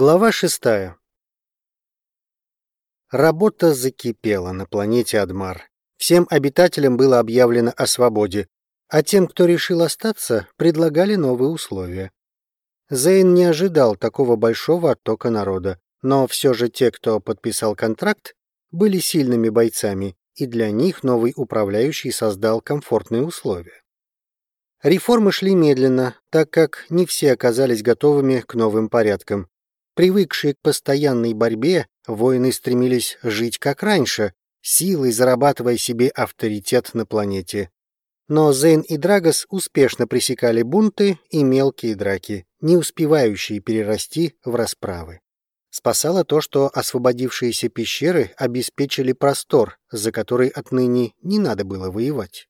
Глава шестая. Работа закипела на планете Адмар. Всем обитателям было объявлено о свободе, а тем, кто решил остаться, предлагали новые условия. Зейн не ожидал такого большого оттока народа, но все же те, кто подписал контракт, были сильными бойцами, и для них новый управляющий создал комфортные условия. Реформы шли медленно, так как не все оказались готовыми к новым порядкам. Привыкшие к постоянной борьбе, воины стремились жить как раньше, силой зарабатывая себе авторитет на планете. Но Зейн и Драгос успешно пресекали бунты и мелкие драки, не успевающие перерасти в расправы. Спасало то, что освободившиеся пещеры обеспечили простор, за который отныне не надо было воевать.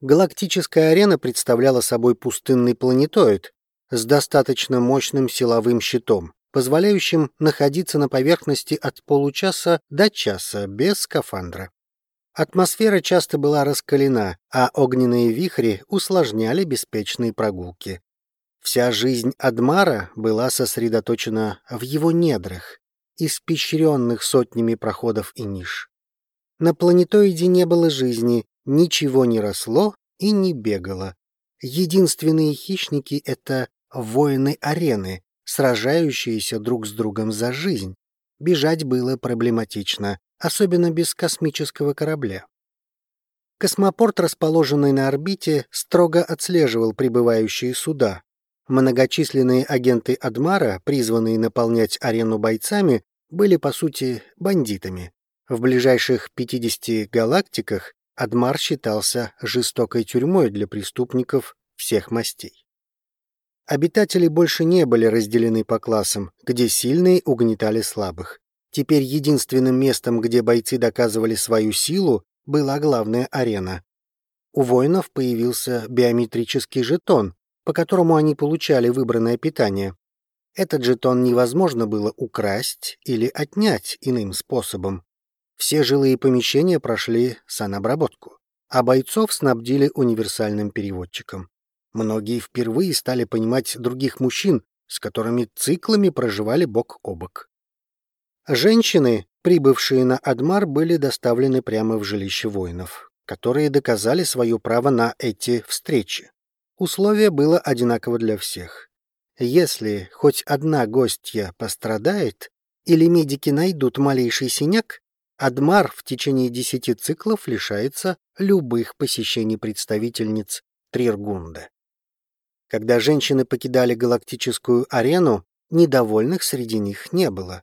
Галактическая арена представляла собой пустынный планетоид с достаточно мощным силовым щитом, позволяющим находиться на поверхности от получаса до часа без скафандра. Атмосфера часто была раскалена, а огненные вихри усложняли беспечные прогулки. Вся жизнь Адмара была сосредоточена в его недрах, испещренных сотнями проходов и ниш. На планетоиде не было жизни, ничего не росло и не бегало. Единственные хищники — это воины арены, сражающиеся друг с другом за жизнь. Бежать было проблематично, особенно без космического корабля. Космопорт, расположенный на орбите, строго отслеживал прибывающие суда. Многочисленные агенты Адмара, призванные наполнять арену бойцами, были, по сути, бандитами. В ближайших 50 галактиках Адмар считался жестокой тюрьмой для преступников всех мастей. Обитатели больше не были разделены по классам, где сильные угнетали слабых. Теперь единственным местом, где бойцы доказывали свою силу, была главная арена. У воинов появился биометрический жетон, по которому они получали выбранное питание. Этот жетон невозможно было украсть или отнять иным способом. Все жилые помещения прошли санобработку, а бойцов снабдили универсальным переводчиком. Многие впервые стали понимать других мужчин, с которыми циклами проживали бок о бок. Женщины, прибывшие на Адмар, были доставлены прямо в жилище воинов, которые доказали свое право на эти встречи. Условие было одинаково для всех. Если хоть одна гостья пострадает или медики найдут малейший синяк, Адмар в течение десяти циклов лишается любых посещений представительниц Триргунда. Когда женщины покидали галактическую арену, недовольных среди них не было,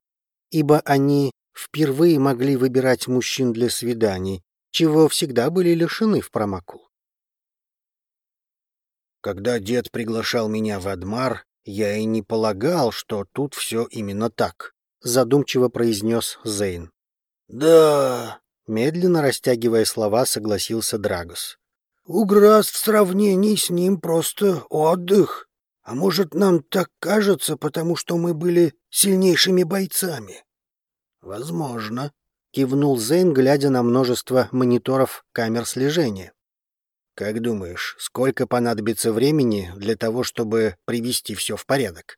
ибо они впервые могли выбирать мужчин для свиданий, чего всегда были лишены в промакул. Когда дед приглашал меня в Адмар, я и не полагал, что тут все именно так, задумчиво произнес Зейн. Да, медленно растягивая слова, согласился Драгос. Уграз в сравнении с ним просто отдых. А может, нам так кажется, потому что мы были сильнейшими бойцами? Возможно, кивнул Зейн, глядя на множество мониторов камер слежения. Как думаешь, сколько понадобится времени для того, чтобы привести все в порядок?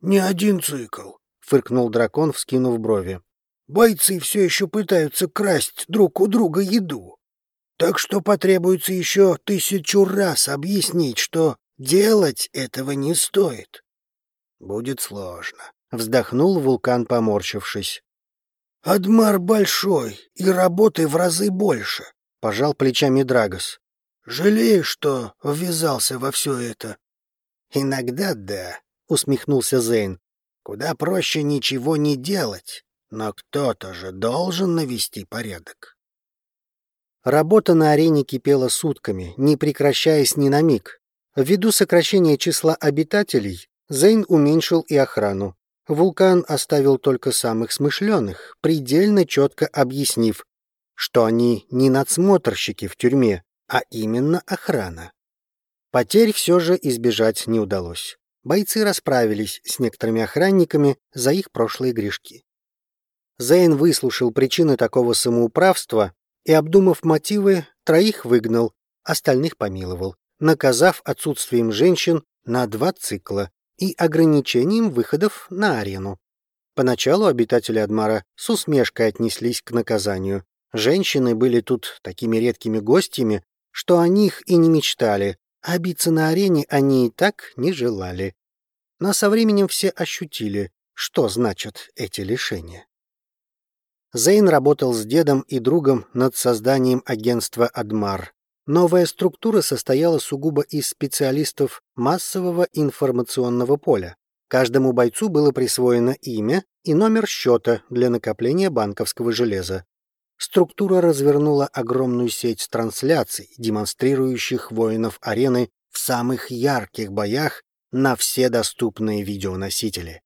Не один цикл, фыркнул дракон, вскинув брови. Бойцы все еще пытаются красть друг у друга еду. Так что потребуется еще тысячу раз объяснить, что делать этого не стоит. Будет сложно. Вздохнул вулкан, поморщившись. Адмар большой, и работы в разы больше, пожал плечами Драгос. Жалею, что ввязался во все это. Иногда да, усмехнулся Зейн. Куда проще ничего не делать, но кто-то же должен навести порядок. Работа на арене кипела сутками, не прекращаясь ни на миг. Ввиду сокращения числа обитателей, Зейн уменьшил и охрану. Вулкан оставил только самых смышленых, предельно четко объяснив, что они не надсмотрщики в тюрьме, а именно охрана. Потерь все же избежать не удалось. Бойцы расправились с некоторыми охранниками за их прошлые грешки. Зейн выслушал причины такого самоуправства и, обдумав мотивы, троих выгнал, остальных помиловал, наказав отсутствием женщин на два цикла и ограничением выходов на арену. Поначалу обитатели Адмара с усмешкой отнеслись к наказанию. Женщины были тут такими редкими гостями, что о них и не мечтали, а биться на арене они и так не желали. Но со временем все ощутили, что значат эти лишения. Зейн работал с дедом и другом над созданием агентства «Адмар». Новая структура состояла сугубо из специалистов массового информационного поля. Каждому бойцу было присвоено имя и номер счета для накопления банковского железа. Структура развернула огромную сеть трансляций, демонстрирующих воинов арены в самых ярких боях на все доступные видеоносители.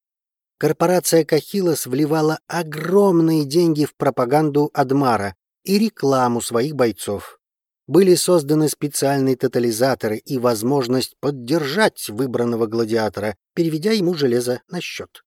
Корпорация Кахилос вливала огромные деньги в пропаганду Адмара и рекламу своих бойцов. Были созданы специальные тотализаторы и возможность поддержать выбранного гладиатора, переведя ему железо на счет.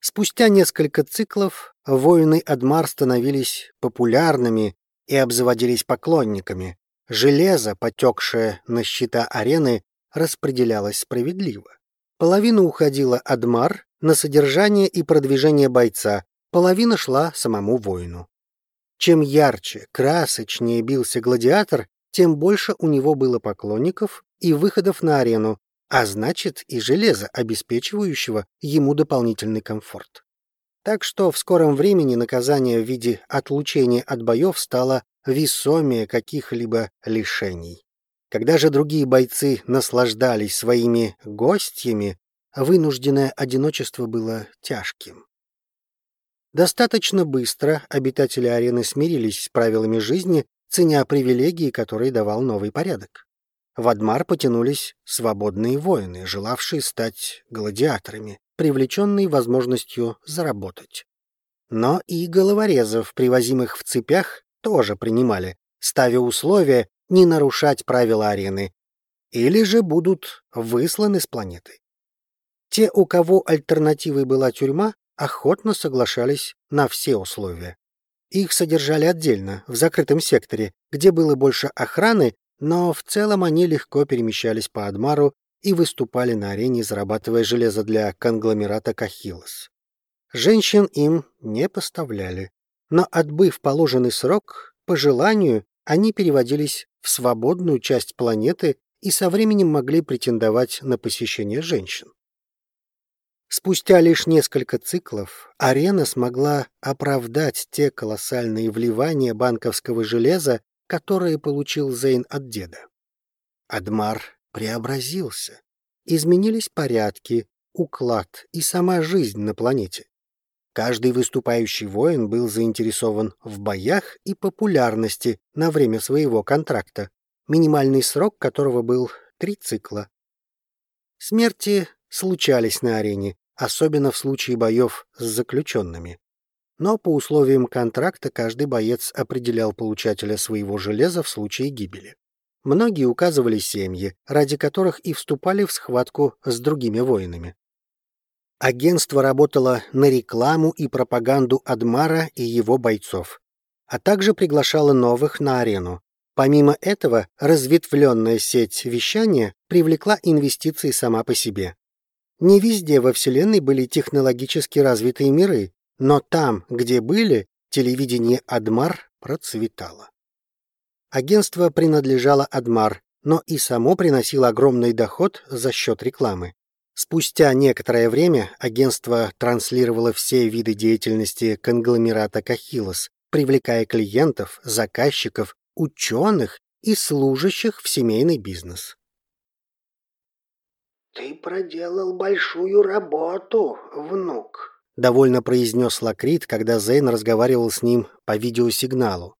Спустя несколько циклов воины Адмар становились популярными и обзаводились поклонниками. Железо, потекшее на счета арены, распределялось справедливо. Половина уходила Адмар на содержание и продвижение бойца, половина шла самому воину. Чем ярче, красочнее бился гладиатор, тем больше у него было поклонников и выходов на арену, а значит и железа, обеспечивающего ему дополнительный комфорт. Так что в скором времени наказание в виде отлучения от боев стало весомее каких-либо лишений. Когда же другие бойцы наслаждались своими гостями, вынужденное одиночество было тяжким. Достаточно быстро обитатели арены смирились с правилами жизни, ценя привилегии, которые давал новый порядок. В Адмар потянулись свободные воины, желавшие стать гладиаторами, привлеченные возможностью заработать. Но и головорезов, привозимых в цепях, тоже принимали, ставя условия не нарушать правила арены, или же будут высланы с планеты. Те, у кого альтернативой была тюрьма, охотно соглашались на все условия. Их содержали отдельно, в закрытом секторе, где было больше охраны, но в целом они легко перемещались по Адмару и выступали на арене, зарабатывая железо для конгломерата Кахилос. Женщин им не поставляли, но, отбыв положенный срок, по желанию они переводились в свободную часть планеты и со временем могли претендовать на посещение женщин. Спустя лишь несколько циклов арена смогла оправдать те колоссальные вливания банковского железа, которые получил Зейн от деда. Адмар преобразился. Изменились порядки, уклад и сама жизнь на планете. Каждый выступающий воин был заинтересован в боях и популярности на время своего контракта, минимальный срок которого был три цикла. Смерти случались на арене, особенно в случае боев с заключенными. Но по условиям контракта каждый боец определял получателя своего железа в случае гибели. Многие указывали семьи, ради которых и вступали в схватку с другими воинами. Агентство работало на рекламу и пропаганду Адмара и его бойцов, а также приглашало новых на арену. Помимо этого, разветвленная сеть вещания привлекла инвестиции сама по себе. Не везде во Вселенной были технологически развитые миры, но там, где были, телевидение Адмар процветало. Агентство принадлежало Адмар, но и само приносило огромный доход за счет рекламы. Спустя некоторое время агентство транслировало все виды деятельности конгломерата Кахилос, привлекая клиентов, заказчиков, ученых и служащих в семейный бизнес. «Ты проделал большую работу, внук», — довольно произнес Лакрит, когда Зейн разговаривал с ним по видеосигналу.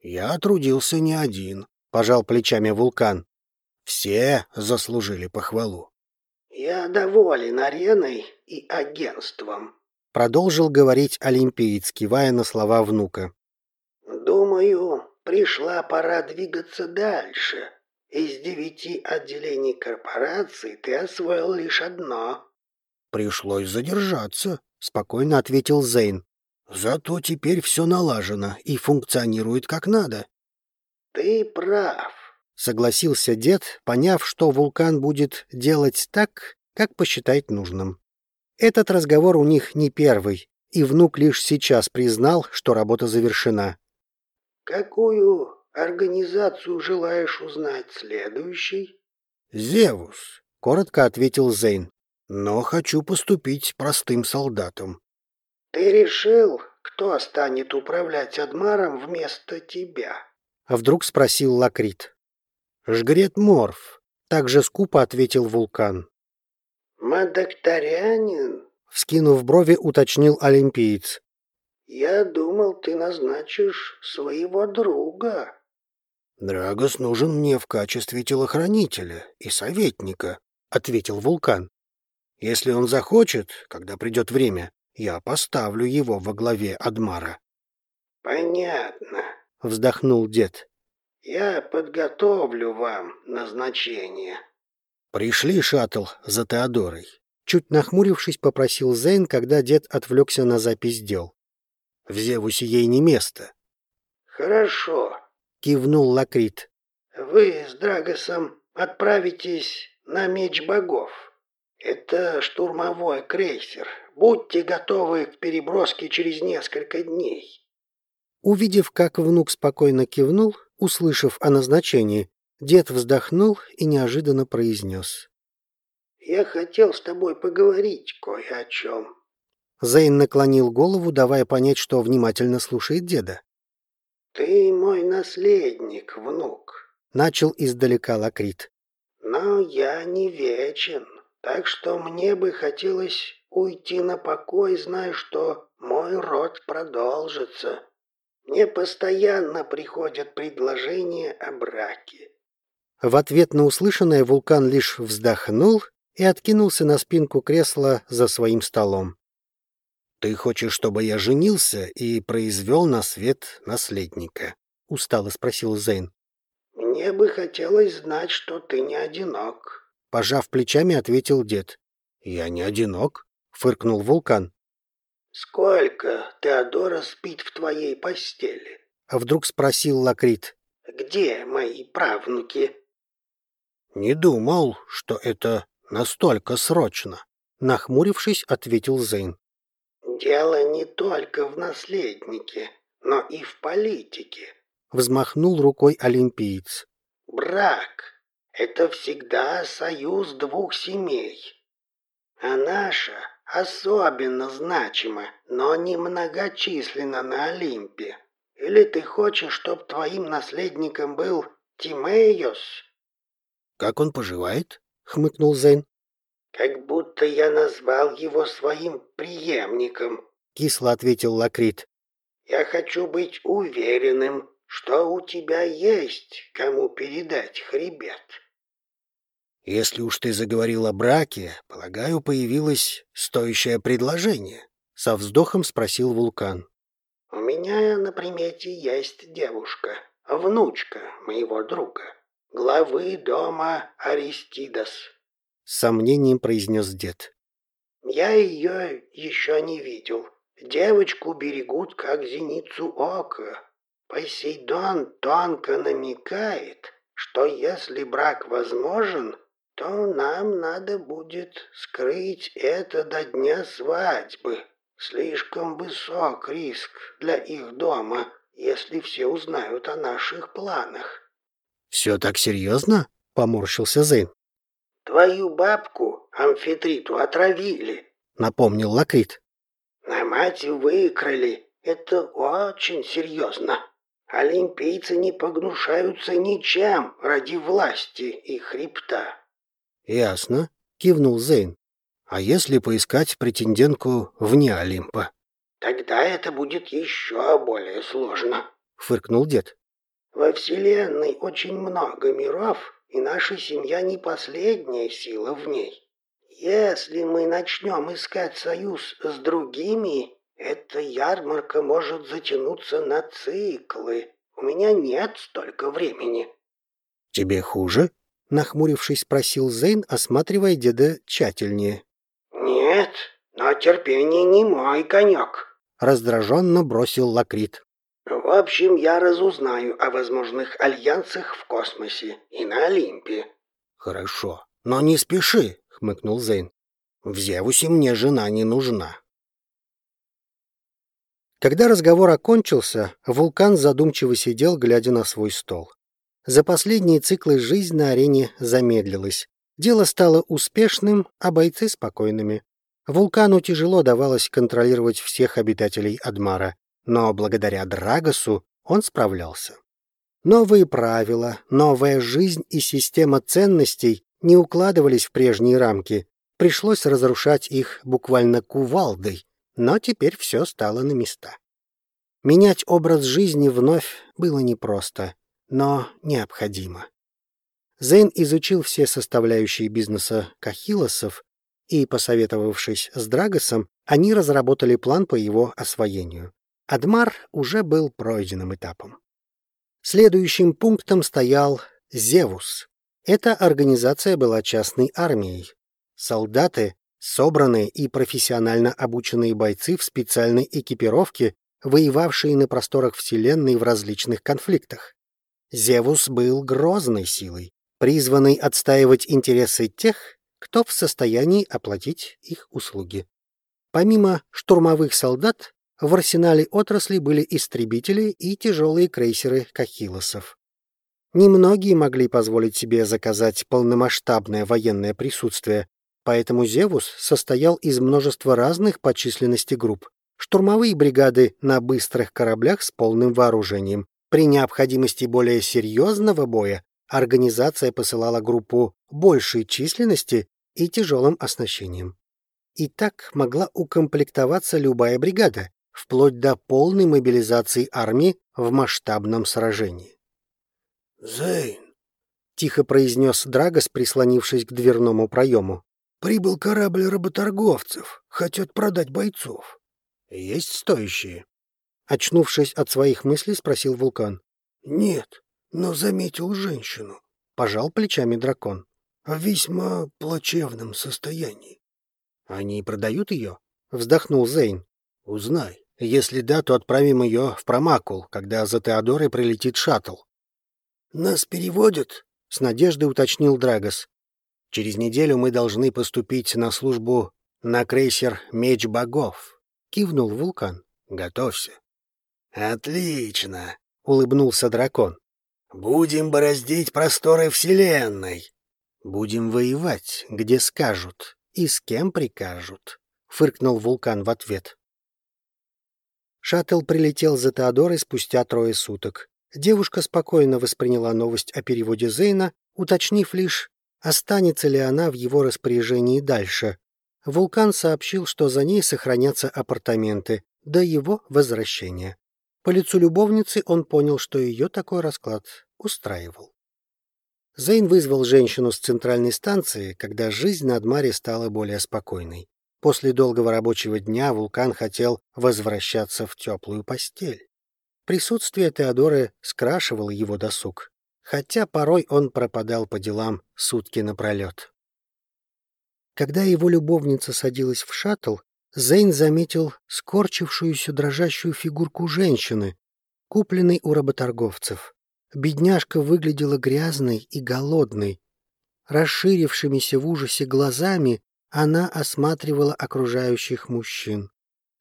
«Я трудился не один», — пожал плечами вулкан. «Все заслужили похвалу». «Я доволен ареной и агентством», — продолжил говорить олимпиец, кивая на слова внука. «Думаю, пришла пора двигаться дальше». Из девяти отделений корпорации ты освоил лишь одно. Пришлось задержаться, спокойно ответил Зейн. Зато теперь все налажено и функционирует как надо. Ты прав, согласился дед, поняв, что вулкан будет делать так, как посчитает нужным. Этот разговор у них не первый, и внук лишь сейчас признал, что работа завершена. «Какую организацию желаешь узнать следующий?» «Зевус», — коротко ответил Зейн. «Но хочу поступить простым солдатом». «Ты решил, кто станет управлять Адмаром вместо тебя?» Вдруг спросил Лакрит. «Жгрет Морф», — также скупо ответил Вулкан. «Мадокторянин?» — вскинув брови, уточнил олимпиец. «Я думал, ты назначишь своего друга». «Драгос нужен мне в качестве телохранителя и советника», — ответил Вулкан. «Если он захочет, когда придет время, я поставлю его во главе Адмара». «Понятно», — вздохнул дед. «Я подготовлю вам назначение». «Пришли, шаттл, за Теодорой». Чуть нахмурившись, попросил Зейн, когда дед отвлекся на запись дел. «В Зевусе ей не место». «Хорошо», — кивнул Лакрит. «Вы с Драгосом отправитесь на Меч Богов. Это штурмовой крейсер. Будьте готовы к переброске через несколько дней». Увидев, как внук спокойно кивнул, услышав о назначении, дед вздохнул и неожиданно произнес. «Я хотел с тобой поговорить кое о чем». Зейн наклонил голову, давая понять, что внимательно слушает деда. «Ты мой наследник, внук», — начал издалека Лакрит. «Но я не вечен, так что мне бы хотелось уйти на покой, зная, что мой род продолжится. Мне постоянно приходят предложения о браке». В ответ на услышанное вулкан лишь вздохнул и откинулся на спинку кресла за своим столом. «Ты хочешь, чтобы я женился и произвел на свет наследника?» — устало спросил Зейн. «Мне бы хотелось знать, что ты не одинок», — пожав плечами, ответил дед. «Я не одинок», — фыркнул вулкан. «Сколько Теодора спит в твоей постели?» — а вдруг спросил Лакрит. «Где мои правнуки?» «Не думал, что это настолько срочно», — нахмурившись, ответил Зейн. «Дело не только в наследнике, но и в политике», — взмахнул рукой олимпиец. «Брак — это всегда союз двух семей. А наша особенно значима, но немногочисленна на Олимпе. Или ты хочешь, чтобы твоим наследником был Тимейос?» «Как он поживает?» — хмыкнул Зейн. «Как будто я назвал его своим преемником», — кисло ответил Лакрит. «Я хочу быть уверенным, что у тебя есть кому передать хребет». «Если уж ты заговорил о браке, полагаю, появилось стоящее предложение», — со вздохом спросил Вулкан. «У меня на примете есть девушка, внучка моего друга, главы дома Аристидас», — с сомнением произнес дед. «Я ее еще не видел. Девочку берегут, как зеницу ока. Посейдон тонко намекает, что если брак возможен, то нам надо будет скрыть это до дня свадьбы. Слишком высок риск для их дома, если все узнают о наших планах. «Все так серьезно?» — поморщился Зейн. «Твою бабку, амфитриту, отравили», — напомнил Лакрит. «На мать выкрали. Это очень серьезно. Олимпийцы не погнушаются ничем ради власти и хребта». «Ясно», — кивнул Зейн. «А если поискать претендентку вне Олимпа?» «Тогда это будет еще более сложно», — фыркнул дед. «Во Вселенной очень много миров, и наша семья не последняя сила в ней. Если мы начнем искать союз с другими, эта ярмарка может затянуться на циклы. У меня нет столько времени». «Тебе хуже?» Нахмурившись, спросил Зейн, осматривая деда тщательнее. «Нет, но терпение не мой конек», — раздраженно бросил Лакрит. «В общем, я разузнаю о возможных альянсах в космосе и на Олимпе». «Хорошо, «Но не спеши», — хмыкнул Зейн. «В Зевусе мне жена не нужна». Когда разговор окончился, вулкан задумчиво сидел, глядя на свой стол. За последние циклы жизнь на арене замедлилась. Дело стало успешным, а бойцы спокойными. Вулкану тяжело давалось контролировать всех обитателей Адмара, но благодаря Драгосу он справлялся. Новые правила, новая жизнь и система ценностей не укладывались в прежние рамки. Пришлось разрушать их буквально кувалдой, но теперь все стало на места. Менять образ жизни вновь было непросто, но необходимо. Зейн изучил все составляющие бизнеса Кахилосов, и, посоветовавшись с Драгосом, они разработали план по его освоению. Адмар уже был пройденным этапом. Следующим пунктом стоял Зевус. Эта организация была частной армией. Солдаты Собранные и профессионально обученные бойцы в специальной экипировке, воевавшие на просторах Вселенной в различных конфликтах. Зевус был грозной силой, призванной отстаивать интересы тех, кто в состоянии оплатить их услуги. Помимо штурмовых солдат, в арсенале отрасли были истребители и тяжелые крейсеры Кахилосов. Немногие могли позволить себе заказать полномасштабное военное присутствие, Поэтому Зевус состоял из множества разных по численности групп. Штурмовые бригады на быстрых кораблях с полным вооружением. При необходимости более серьезного боя организация посылала группу большей численности и тяжелым оснащением. И так могла укомплектоваться любая бригада, вплоть до полной мобилизации армии в масштабном сражении. «Зейн», — тихо произнес Драгос, прислонившись к дверному проему. Прибыл корабль работорговцев. Хотят продать бойцов. Есть стоящие? Очнувшись от своих мыслей, спросил Вулкан. Нет, но заметил женщину. Пожал плечами дракон. В весьма плачевном состоянии. Они продают ее? Вздохнул Зейн. Узнай. Если да, то отправим ее в Промакул, когда за Теодорой прилетит шаттл. Нас переводят? С надеждой уточнил Драгос. Через неделю мы должны поступить на службу на крейсер «Меч богов», — кивнул вулкан. «Готовься». «Отлично», — улыбнулся дракон. «Будем бороздить просторы Вселенной». «Будем воевать, где скажут и с кем прикажут», — фыркнул вулкан в ответ. Шаттл прилетел за Теодорой спустя трое суток. Девушка спокойно восприняла новость о переводе Зейна, уточнив лишь, Останется ли она в его распоряжении дальше? Вулкан сообщил, что за ней сохранятся апартаменты до его возвращения. По лицу любовницы он понял, что ее такой расклад устраивал. Зейн вызвал женщину с центральной станции, когда жизнь на Адмаре стала более спокойной. После долгого рабочего дня вулкан хотел возвращаться в теплую постель. Присутствие Теодоры скрашивало его досуг хотя порой он пропадал по делам сутки напролет. Когда его любовница садилась в шаттл, Зейн заметил скорчившуюся дрожащую фигурку женщины, купленной у работорговцев. Бедняжка выглядела грязной и голодной. Расширившимися в ужасе глазами она осматривала окружающих мужчин.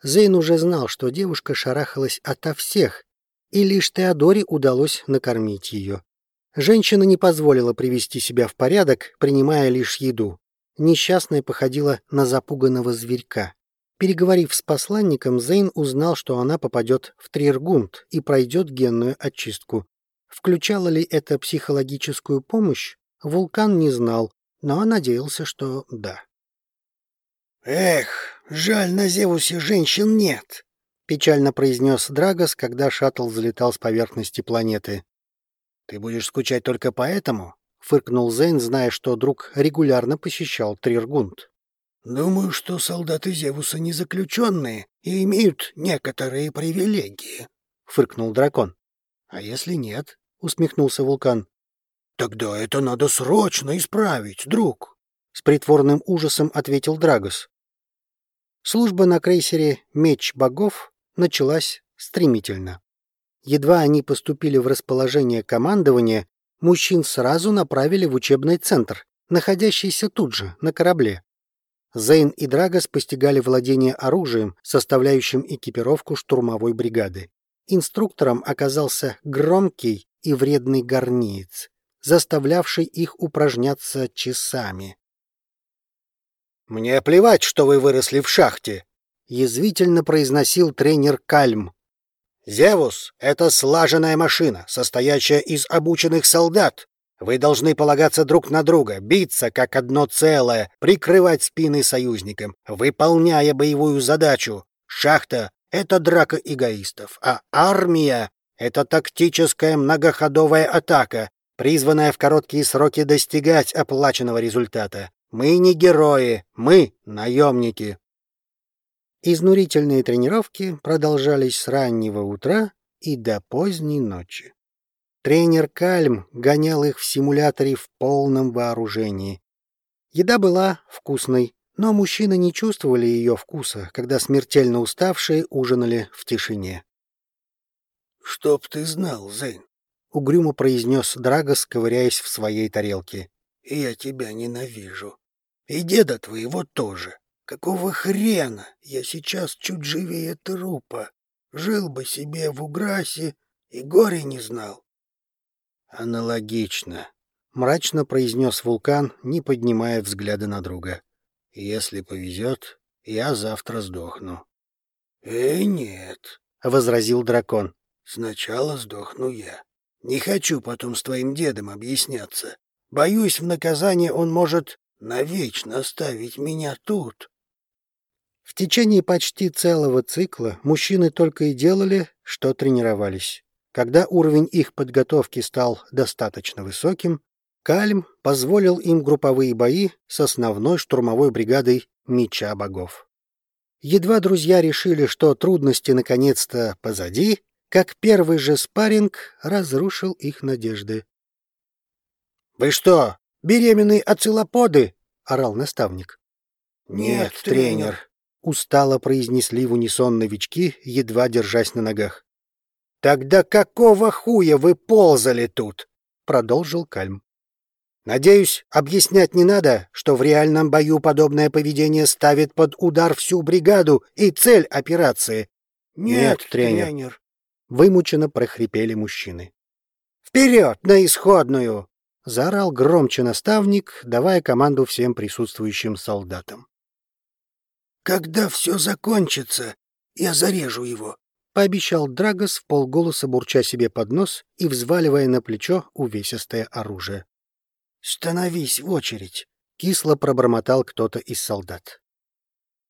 Зейн уже знал, что девушка шарахалась ото всех, и лишь Теодоре удалось накормить ее. Женщина не позволила привести себя в порядок, принимая лишь еду. Несчастная походила на запуганного зверька. Переговорив с посланником, Зейн узнал, что она попадет в Триргунд и пройдет генную очистку. Включала ли это психологическую помощь, Вулкан не знал, но надеялся, что да. «Эх, жаль, на Зевусе женщин нет», — печально произнес Драгос, когда шаттл взлетал с поверхности планеты. «Ты будешь скучать только поэтому?» — фыркнул Зейн, зная, что друг регулярно посещал Триргунд. «Думаю, что солдаты Зевуса не заключенные и имеют некоторые привилегии», — фыркнул дракон. «А если нет?» — усмехнулся вулкан. «Тогда это надо срочно исправить, друг», — с притворным ужасом ответил Драгос. Служба на крейсере «Меч богов» началась стремительно. Едва они поступили в расположение командования, мужчин сразу направили в учебный центр, находящийся тут же, на корабле. Зейн и Драгос постигали владение оружием, составляющим экипировку штурмовой бригады. Инструктором оказался громкий и вредный горниец, заставлявший их упражняться часами. «Мне плевать, что вы выросли в шахте», — язвительно произносил тренер Кальм. «Зевус — это слаженная машина, состоящая из обученных солдат. Вы должны полагаться друг на друга, биться как одно целое, прикрывать спины союзникам, выполняя боевую задачу. Шахта — это драка эгоистов, а армия — это тактическая многоходовая атака, призванная в короткие сроки достигать оплаченного результата. Мы не герои, мы наемники. Изнурительные тренировки продолжались с раннего утра и до поздней ночи. Тренер Кальм гонял их в симуляторе в полном вооружении. Еда была вкусной, но мужчины не чувствовали ее вкуса, когда смертельно уставшие ужинали в тишине. «Чтоб ты знал, Зейн», — угрюмо произнес Драгос, ковыряясь в своей тарелке. Я тебя ненавижу. И деда твоего тоже. Какого хрена? Я сейчас чуть живее трупа. Жил бы себе в Уграсе и горе не знал. Аналогично. Мрачно произнес вулкан, не поднимая взгляда на друга. Если повезет, я завтра сдохну. «Э, нет», — возразил дракон. «Сначала сдохну я. Не хочу потом с твоим дедом объясняться. Боюсь, в наказание он может навечно оставить меня тут. В течение почти целого цикла мужчины только и делали, что тренировались. Когда уровень их подготовки стал достаточно высоким, Кальм позволил им групповые бои с основной штурмовой бригадой Меча Богов. Едва друзья решили, что трудности наконец-то позади, как первый же спарринг разрушил их надежды. «Вы что, беременные оцилоподы?» — орал наставник. «Нет, тренер», — устало произнесли в унисон новички, едва держась на ногах. «Тогда какого хуя вы ползали тут?» — продолжил Кальм. «Надеюсь, объяснять не надо, что в реальном бою подобное поведение ставит под удар всю бригаду и цель операции». «Нет, тренер», тренер. — вымученно прохрипели мужчины. «Вперед, на исходную!» заорал громче наставник, давая команду всем присутствующим солдатам. «Когда все закончится, я зарежу его», — пообещал Драгос в полголоса, бурча себе под нос и взваливая на плечо увесистое оружие. «Становись в очередь», — кисло пробормотал кто-то из солдат.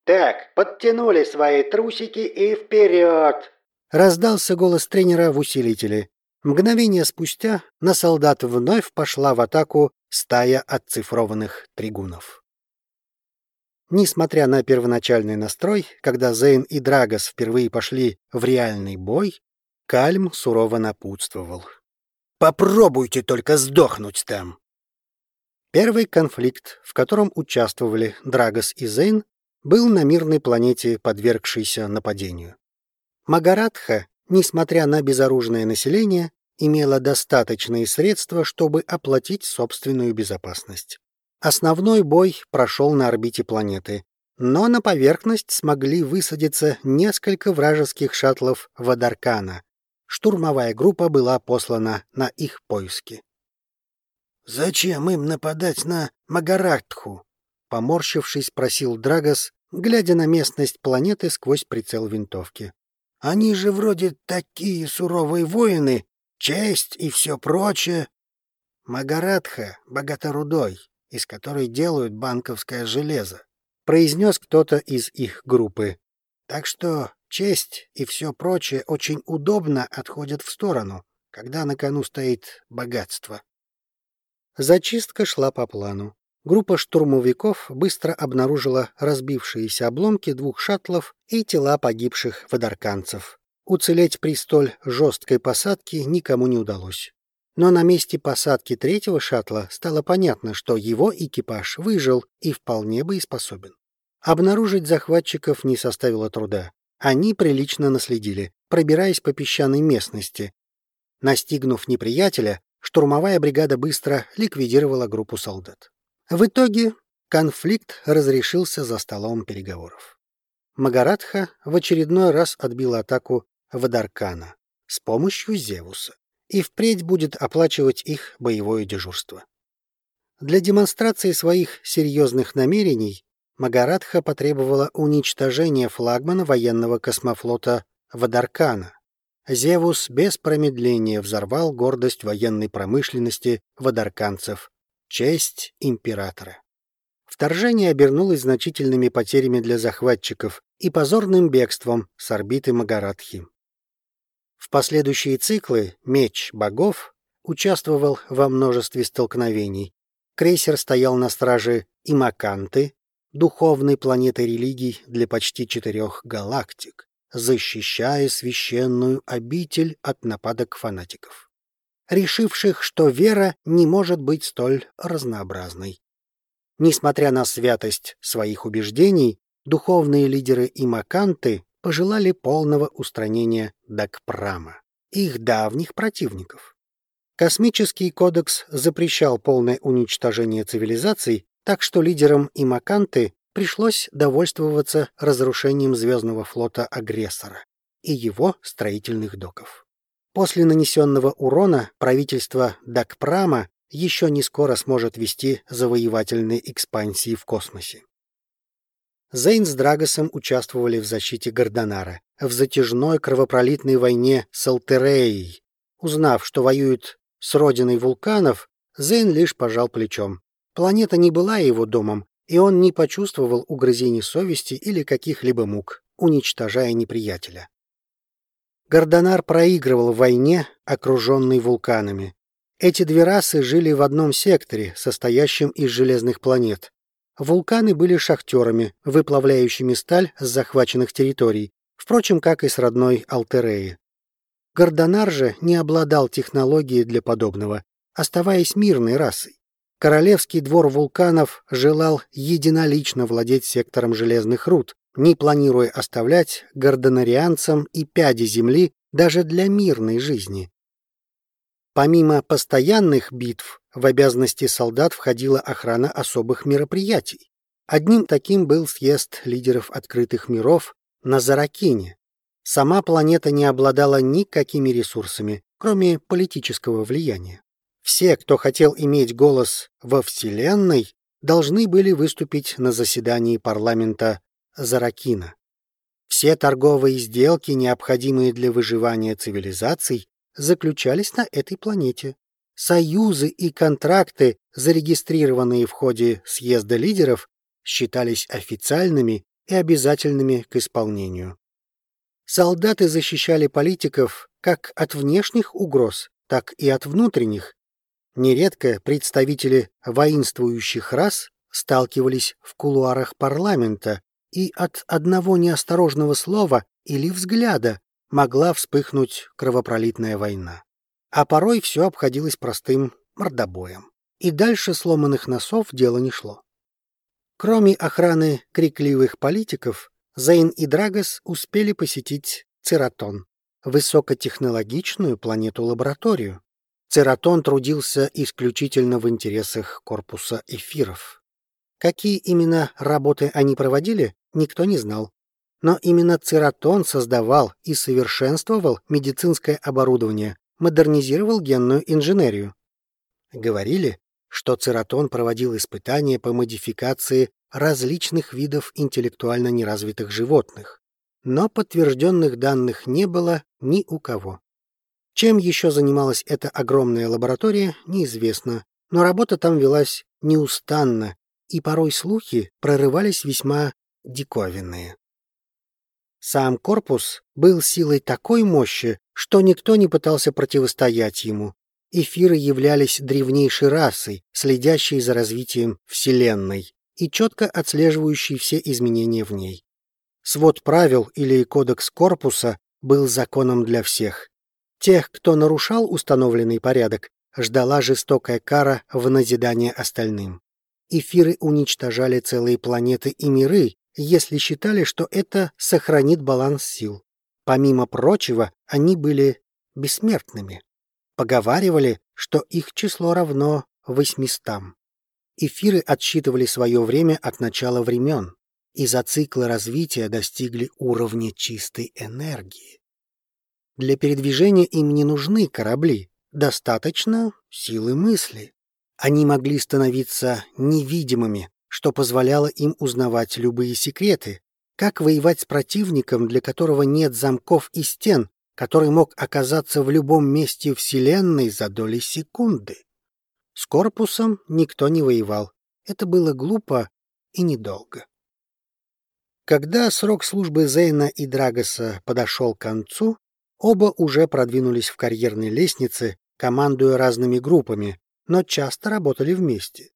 «Так, подтянули свои трусики и вперед!» — раздался голос тренера в усилителе. Мгновение спустя на солдат вновь пошла в атаку стая отцифрованных тригунов. Несмотря на первоначальный настрой, когда Зейн и Драгос впервые пошли в реальный бой, Кальм сурово напутствовал. «Попробуйте только сдохнуть там!» Первый конфликт, в котором участвовали Драгос и Зейн, был на мирной планете, подвергшейся нападению. Магаратха, несмотря на безоружное население, имела достаточные средства, чтобы оплатить собственную безопасность. Основной бой прошел на орбите планеты, но на поверхность смогли высадиться несколько вражеских шаттлов Вадаркана. Штурмовая группа была послана на их поиски. «Зачем им нападать на Магарактху?» — поморщившись, спросил Драгос, глядя на местность планеты сквозь прицел винтовки. «Они же вроде такие суровые воины, честь и все прочее. Магаратха богата рудой, из которой делают банковское железо, произнес кто-то из их группы. Так что честь и все прочее очень удобно отходят в сторону, когда на кону стоит богатство. Зачистка шла по плану. Группа штурмовиков быстро обнаружила разбившиеся обломки двух шаттлов и тела погибших водорканцев. Уцелеть при столь жесткой посадке никому не удалось. Но на месте посадки третьего шаттла стало понятно, что его экипаж выжил и вполне боеспособен. Обнаружить захватчиков не составило труда. Они прилично наследили, пробираясь по песчаной местности. Настигнув неприятеля, штурмовая бригада быстро ликвидировала группу солдат. В итоге конфликт разрешился за столом переговоров. Магаратха в очередной раз отбил атаку Вадаркана с помощью Зевуса и впредь будет оплачивать их боевое дежурство. Для демонстрации своих серьезных намерений Магаратха потребовала уничтожения флагмана военного космофлота Вадаркана. Зевус без промедления взорвал гордость военной промышленности вадарканцев, честь императора. Вторжение обернулось значительными потерями для захватчиков и позорным бегством с орбиты Магаратхи. В последующие циклы «Меч богов» участвовал во множестве столкновений. Крейсер стоял на страже Имаканты, духовной планеты религий для почти четырех галактик, защищая священную обитель от нападок фанатиков, решивших, что вера не может быть столь разнообразной. Несмотря на святость своих убеждений, духовные лидеры Имаканты пожелали полного устранения Дакпрама, их давних противников. Космический кодекс запрещал полное уничтожение цивилизаций, так что лидерам Имаканты пришлось довольствоваться разрушением звездного флота агрессора и его строительных доков. После нанесенного урона правительство Дакпрама еще не скоро сможет вести завоевательные экспансии в космосе. Зейн с Драгосом участвовали в защите Гордонара, в затяжной кровопролитной войне с Алтереей. Узнав, что воюют с родиной вулканов, Зейн лишь пожал плечом. Планета не была его домом, и он не почувствовал угрызений совести или каких-либо мук, уничтожая неприятеля. Гордонар проигрывал в войне, окруженной вулканами. Эти две расы жили в одном секторе, состоящем из железных планет. Вулканы были шахтерами, выплавляющими сталь с захваченных территорий, впрочем, как и с родной Алтереи. Гордонар же не обладал технологией для подобного, оставаясь мирной расой. Королевский двор вулканов желал единолично владеть сектором железных руд, не планируя оставлять гордонарианцам и пяди земли даже для мирной жизни. Помимо постоянных битв, в обязанности солдат входила охрана особых мероприятий. Одним таким был съезд лидеров открытых миров на Заракине. Сама планета не обладала никакими ресурсами, кроме политического влияния. Все, кто хотел иметь голос во Вселенной, должны были выступить на заседании парламента Заракина. Все торговые сделки, необходимые для выживания цивилизаций, заключались на этой планете. Союзы и контракты, зарегистрированные в ходе съезда лидеров, считались официальными и обязательными к исполнению. Солдаты защищали политиков как от внешних угроз, так и от внутренних. Нередко представители воинствующих рас сталкивались в кулуарах парламента, и от одного неосторожного слова или взгляда могла вспыхнуть кровопролитная война. А порой все обходилось простым мордобоем. И дальше сломанных носов дело не шло. Кроме охраны крикливых политиков, Зейн и Драгос успели посетить Цератон, высокотехнологичную планету-лабораторию. Цератон трудился исключительно в интересах корпуса эфиров. Какие именно работы они проводили, никто не знал. Но именно Цератон создавал и совершенствовал медицинское оборудование, модернизировал генную инженерию. Говорили, что Цератон проводил испытания по модификации различных видов интеллектуально неразвитых животных, но подтвержденных данных не было ни у кого. Чем еще занималась эта огромная лаборатория, неизвестно, но работа там велась неустанно, и порой слухи прорывались весьма диковинные. Сам корпус был силой такой мощи, что никто не пытался противостоять ему. Эфиры являлись древнейшей расой, следящей за развитием Вселенной и четко отслеживающей все изменения в ней. Свод правил или кодекс корпуса был законом для всех. Тех, кто нарушал установленный порядок, ждала жестокая кара в назидание остальным. Эфиры уничтожали целые планеты и миры, если считали, что это сохранит баланс сил. Помимо прочего, они были бессмертными. Поговаривали, что их число равно восьмистам. Эфиры отсчитывали свое время от начала времен и за циклы развития достигли уровня чистой энергии. Для передвижения им не нужны корабли, достаточно силы мысли. Они могли становиться невидимыми, что позволяло им узнавать любые секреты, как воевать с противником, для которого нет замков и стен, который мог оказаться в любом месте Вселенной за доли секунды. С корпусом никто не воевал. Это было глупо и недолго. Когда срок службы Зейна и Драгоса подошел к концу, оба уже продвинулись в карьерной лестнице, командуя разными группами, но часто работали вместе.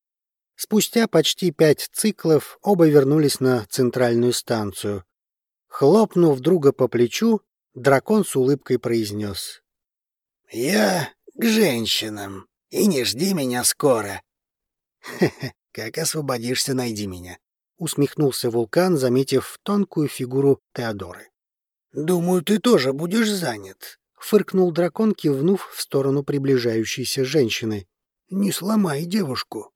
Спустя почти пять циклов оба вернулись на центральную станцию. Хлопнув друга по плечу, дракон с улыбкой произнес. «Я к женщинам, и не жди меня скоро. Как освободишься, найди меня усмехнулся вулкан, заметив тонкую фигуру Теодоры. Думаю, ты тоже будешь занят, фыркнул дракон, кивнув в сторону приближающейся женщины. Не сломай девушку.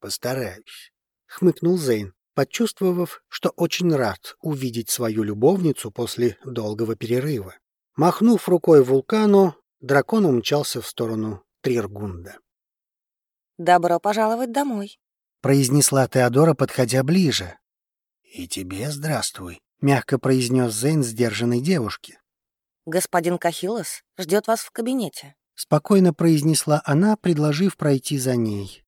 Постараюсь, хмыкнул Зейн, почувствовав, что очень рад увидеть свою любовницу после долгого перерыва. Махнув рукой вулкану, дракон умчался в сторону Триргунда. «Добро пожаловать домой», — произнесла Теодора, подходя ближе. «И тебе здравствуй», — мягко произнес Зейн сдержанной девушке. «Господин Кахилос ждет вас в кабинете», — спокойно произнесла она, предложив пройти за ней.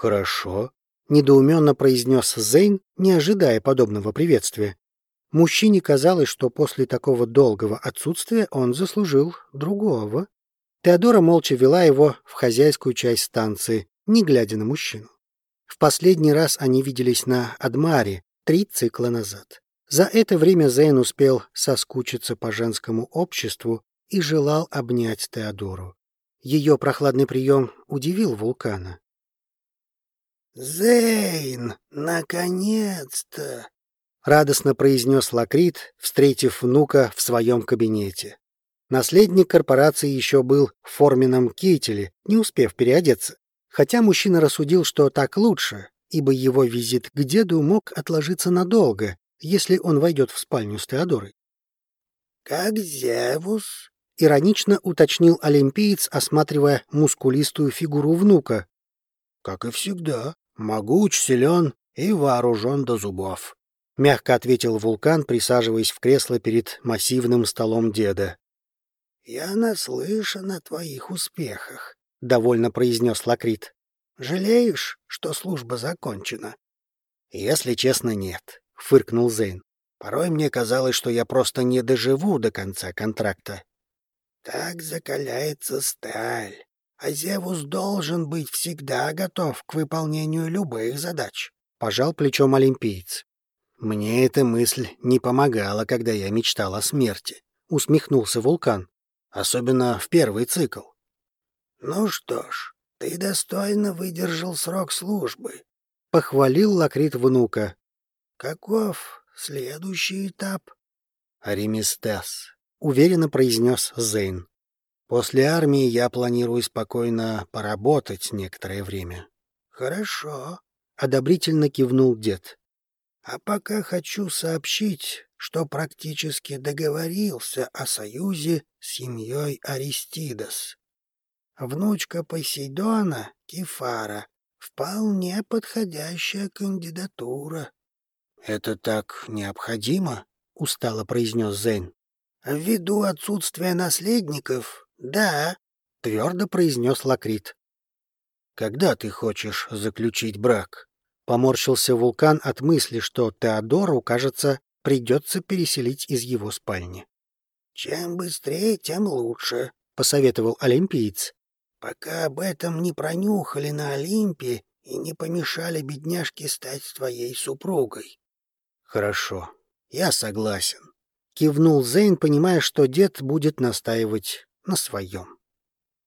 «Хорошо», — недоуменно произнес Зейн, не ожидая подобного приветствия. Мужчине казалось, что после такого долгого отсутствия он заслужил другого. Теодора молча вела его в хозяйскую часть станции, не глядя на мужчину. В последний раз они виделись на Адмаре три цикла назад. За это время Зейн успел соскучиться по женскому обществу и желал обнять Теодору. Ее прохладный прием удивил вулкана. «Зейн, наконец-то!» — радостно произнес Лакрит, встретив внука в своем кабинете. Наследник корпорации еще был в форменном кителе, не успев переодеться хотя мужчина рассудил, что так лучше, ибо его визит к деду мог отложиться надолго, если он войдет в спальню с Теодорой. «Как Зевус?» — иронично уточнил олимпиец, осматривая мускулистую фигуру внука. «Как и всегда, могуч, силен и вооружен до зубов», — мягко ответил вулкан, присаживаясь в кресло перед массивным столом деда. «Я наслышан о твоих успехах. — довольно произнес Лакрит. «Жалеешь, что служба закончена?» «Если честно, нет», — фыркнул Зейн. «Порой мне казалось, что я просто не доживу до конца контракта». «Так закаляется сталь, а Зевус должен быть всегда готов к выполнению любых задач», — пожал плечом олимпиец. «Мне эта мысль не помогала, когда я мечтал о смерти», — усмехнулся вулкан. «Особенно в первый цикл. «Ну что ж, ты достойно выдержал срок службы», — похвалил Лакрит внука. «Каков следующий этап?» «Аримистес», — уверенно произнес Зейн. «После армии я планирую спокойно поработать некоторое время». «Хорошо», — одобрительно кивнул дед. «А пока хочу сообщить, что практически договорился о союзе с семьей Аристидас. Внучка Посейдона, Кефара, вполне подходящая кандидатура. — Это так необходимо? — устало произнес Зейн. — Ввиду отсутствия наследников, да, — твердо произнес Лакрит. — Когда ты хочешь заключить брак? Поморщился вулкан от мысли, что Теодору, кажется, придется переселить из его спальни. — Чем быстрее, тем лучше, — посоветовал олимпиец пока об этом не пронюхали на Олимпе и не помешали бедняжке стать твоей супругой. — Хорошо, я согласен. Кивнул Зейн, понимая, что дед будет настаивать на своем.